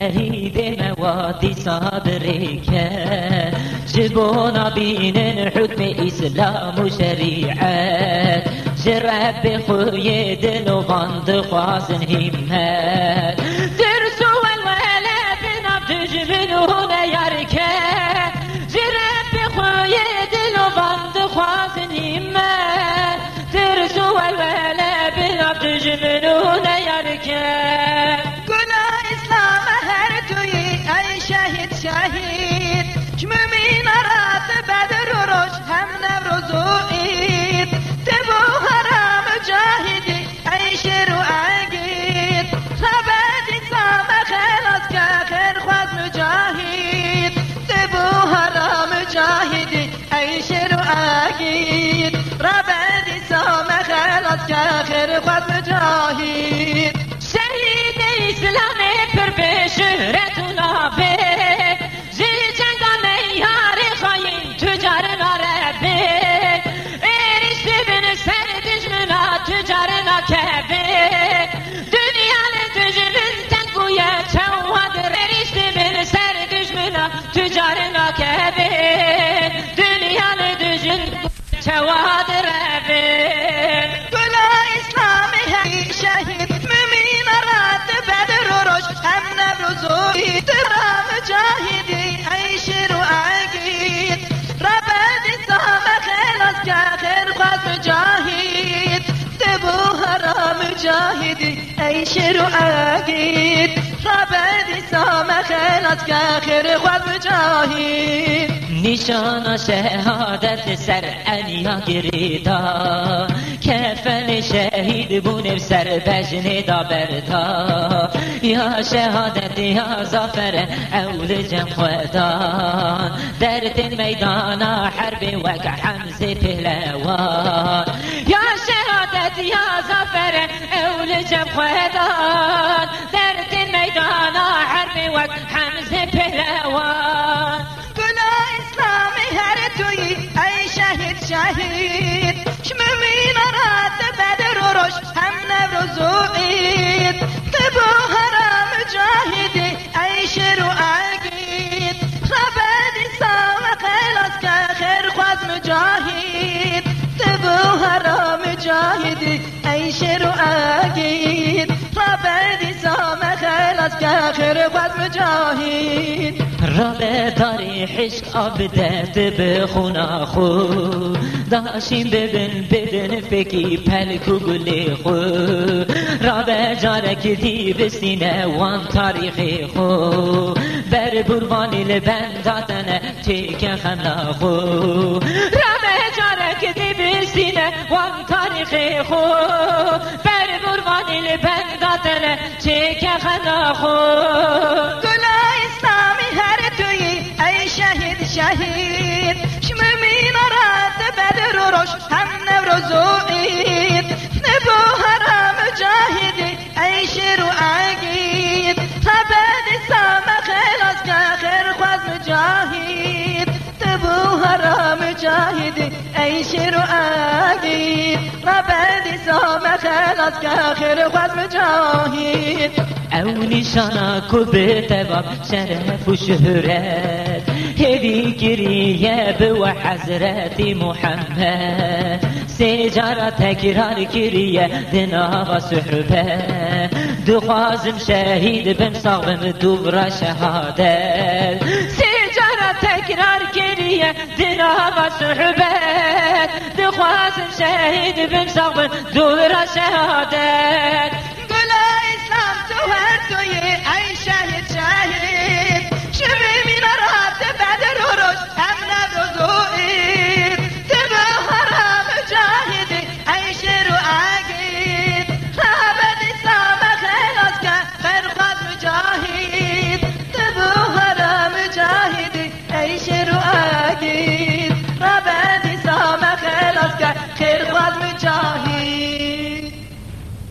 شهید موادی صادری که جبونا بینن حکم اسلام و شریعت. جرب خوی دل و باند خوازن همت. خیر خواهد مجاهد شهید اسلام پر به شهرت و نابه تجارنا كبير دنيا لدجن توادر أبين مجاهدي عيشر وعقيد ربد سام خلاص كآخر خاص مجاهد نشان شهادت سر انیا گریدا کفن شهید بون سر بجن دا بردا یا شهادت یا زافر أول جم خدان در دن میدان حرب وک حمزة پهلوان یا یا زافر اول جم خدان در دن میدان حرب وک حمزه پهلوان شهید شممين رات بدر وروش هم نوروز وعيد تبو هرم جاهدي مجاهد رابه داری حشق آب دست بخونا خو داشیم ببین بدن فکی پلکو گلی خو. رابه جارک دی بسینه وان تاریخی خو. بر بروانی لبن دادن تیک خنا خو. رابه جارک دی بسینه وان تاریخی خو. بر بروانی لبن دادن تیک خنا خو. شهید. شممين رات بدر وروش هم نوروز وعيد نبو هرم جاهدي عيشر وعقيد خبد سام خلاص كاخر خواز مجاهد تبو هرم جاهدي عيشر وعقيد خبد سام خلاص كاخر خواز مجاهد او نشانا کو به شرف و شهرت هدي كريه بو حضرت محمد. سجارة تكرار كريه دنا وسحبه دخازم شهيد بمصاغ بمدورة شهادة سجارة تكرار كريه دنا وسحبه دخازم شهيد بمصاغ بمدورة شهادة